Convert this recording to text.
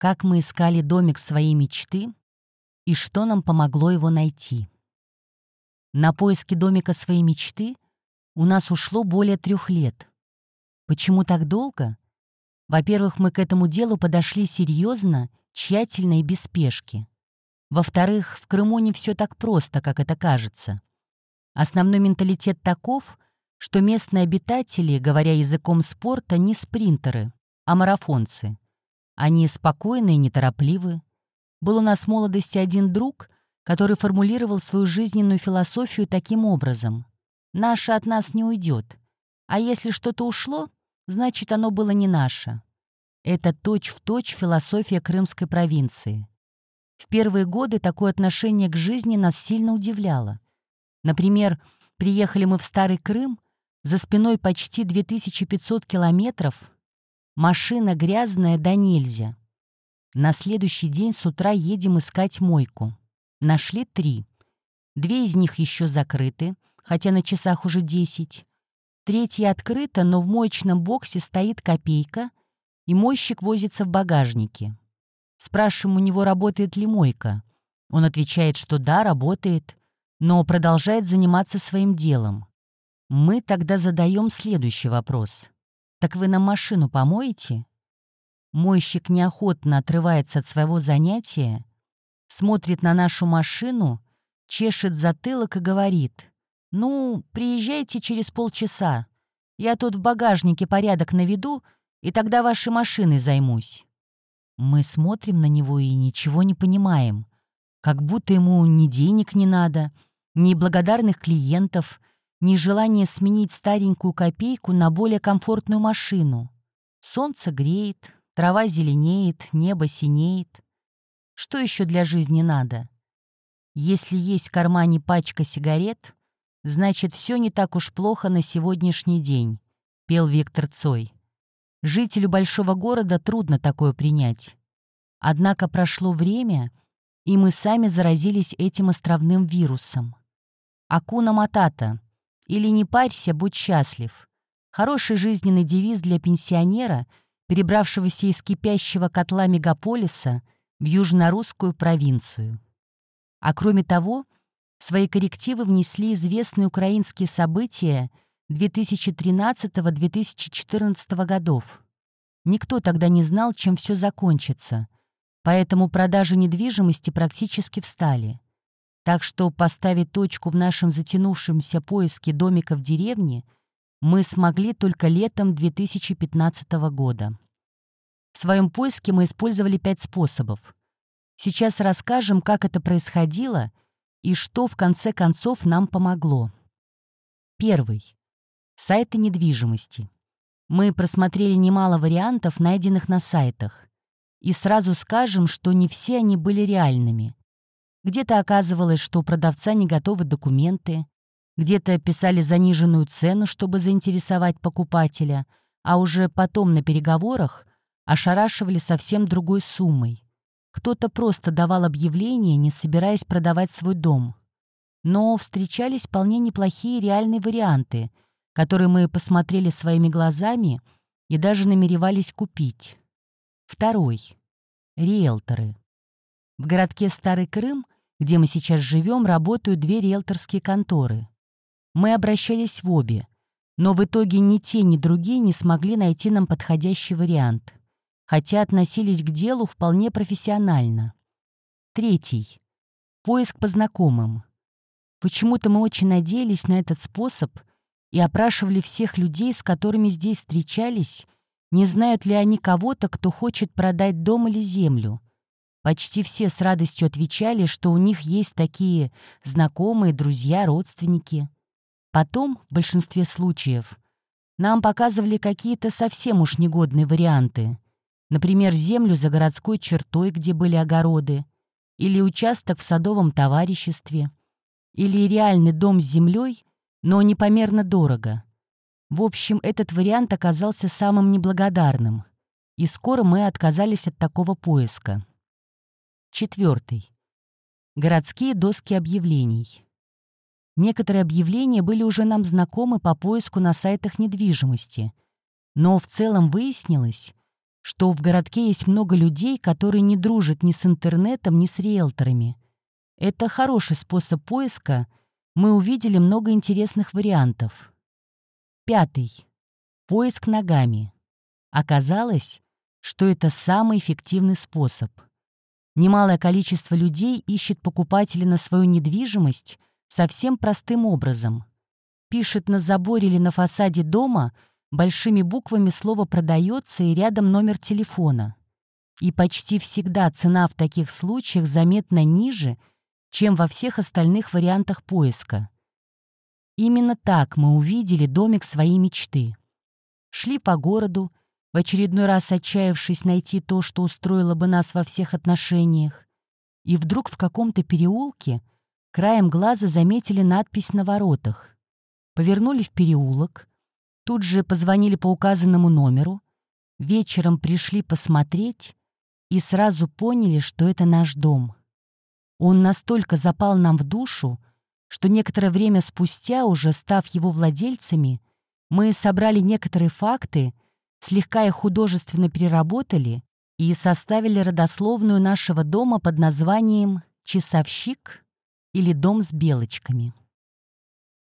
Как мы искали домик своей мечты и что нам помогло его найти. На поиски домика своей мечты у нас ушло более трех лет. Почему так долго? Во-первых, мы к этому делу подошли серьезно, тщательно и без спешки. Во-вторых, в Крыму не все так просто, как это кажется. Основной менталитет таков, что местные обитатели, говоря языком спорта, не спринтеры, а марафонцы. Они спокойны и неторопливы. Был у нас в молодости один друг, который формулировал свою жизненную философию таким образом. «Наше от нас не уйдет, а если что-то ушло, значит, оно было не наше». Это точь-в-точь точь философия крымской провинции. В первые годы такое отношение к жизни нас сильно удивляло. Например, приехали мы в Старый Крым, за спиной почти 2500 километров, машина грязная да нельзя. На следующий день с утра едем искать мойку. Нашли три. Две из них еще закрыты, хотя на часах уже десять. Третья открыта, но в моечном боксе стоит копейка, и мойщик возится в багажнике. Спрашиваем у него, работает ли мойка. Он отвечает, что да, работает, но продолжает заниматься своим делом. Мы тогда задаем следующий вопрос. «Так вы нам машину помоете?» Мойщик неохотно отрывается от своего занятия, смотрит на нашу машину, чешет затылок и говорит. «Ну, приезжайте через полчаса. Я тут в багажнике порядок наведу, и тогда вашей машиной займусь». Мы смотрим на него и ничего не понимаем. Как будто ему ни денег не надо, ни благодарных клиентов, ни желания сменить старенькую копейку на более комфортную машину. Солнце греет, трава зеленеет, небо синеет. Что еще для жизни надо? Если есть в кармане пачка сигарет, значит, все не так уж плохо на сегодняшний день, пел Виктор Цой. Жителю большого города трудно такое принять. Однако прошло время, и мы сами заразились этим островным вирусом. Акуна Матата или «Не парься, будь счастлив» — хороший жизненный девиз для пенсионера, перебравшегося из кипящего котла мегаполиса в южнорусскую провинцию. А кроме того, свои коррективы внесли известные украинские события 2013-2014 годов. Никто тогда не знал, чем все закончится, поэтому продажи недвижимости практически встали. Так что поставить точку в нашем затянувшемся поиске домика в деревне мы смогли только летом 2015 года. В своем поиске мы использовали пять способов. Сейчас расскажем, как это происходило и что в конце концов нам помогло. Первый. Сайты недвижимости. Мы просмотрели немало вариантов, найденных на сайтах. И сразу скажем, что не все они были реальными. Где-то оказывалось, что у продавца не готовы документы, где-то писали заниженную цену, чтобы заинтересовать покупателя, а уже потом на переговорах ошарашивали совсем другой суммой. Кто-то просто давал объявление, не собираясь продавать свой дом. Но встречались вполне неплохие реальные варианты, которые мы посмотрели своими глазами и даже намеревались купить. Второй. Риэлторы. В городке Старый Крым, где мы сейчас живем, работают две риэлторские конторы. Мы обращались в обе, но в итоге ни те, ни другие не смогли найти нам подходящий вариант хотя относились к делу вполне профессионально. Третий. Поиск по знакомым. Почему-то мы очень надеялись на этот способ и опрашивали всех людей, с которыми здесь встречались, не знают ли они кого-то, кто хочет продать дом или землю. Почти все с радостью отвечали, что у них есть такие знакомые, друзья, родственники. Потом, в большинстве случаев, нам показывали какие-то совсем уж негодные варианты — Например, землю за городской чертой, где были огороды, или участок в садовом товариществе, или реальный дом с землей, но непомерно дорого. В общем, этот вариант оказался самым неблагодарным, и скоро мы отказались от такого поиска. Четвертый. Городские доски объявлений. Некоторые объявления были уже нам знакомы по поиску на сайтах недвижимости, но в целом выяснилось, что в городке есть много людей, которые не дружат ни с интернетом, ни с риэлторами. Это хороший способ поиска, мы увидели много интересных вариантов. Пятый. Поиск ногами. Оказалось, что это самый эффективный способ. Немалое количество людей ищет покупателя на свою недвижимость совсем простым образом. Пишет на заборе или на фасаде дома большими буквами слово «продается» и рядом номер телефона. И почти всегда цена в таких случаях заметно ниже, чем во всех остальных вариантах поиска. Именно так мы увидели домик своей мечты. Шли по городу, в очередной раз отчаявшись найти то, что устроило бы нас во всех отношениях, и вдруг в каком-то переулке краем глаза заметили надпись на воротах. Повернули в переулок, тут же позвонили по указанному номеру, вечером пришли посмотреть и сразу поняли, что это наш дом. Он настолько запал нам в душу, что некоторое время спустя, уже став его владельцами, мы собрали некоторые факты — слегка их художественно переработали и составили родословную нашего дома под названием «Часовщик» или «Дом с белочками».